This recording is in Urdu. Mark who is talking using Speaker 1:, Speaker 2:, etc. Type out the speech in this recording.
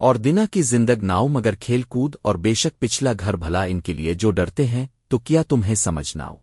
Speaker 1: اور دنا کی زندگ ناؤ مگر کھیل کود اور بے شک پچھلا گھر بھلا ان کے لیے جو ڈرتے ہیں، تو کیا تمہیں سمجھ ناؤ؟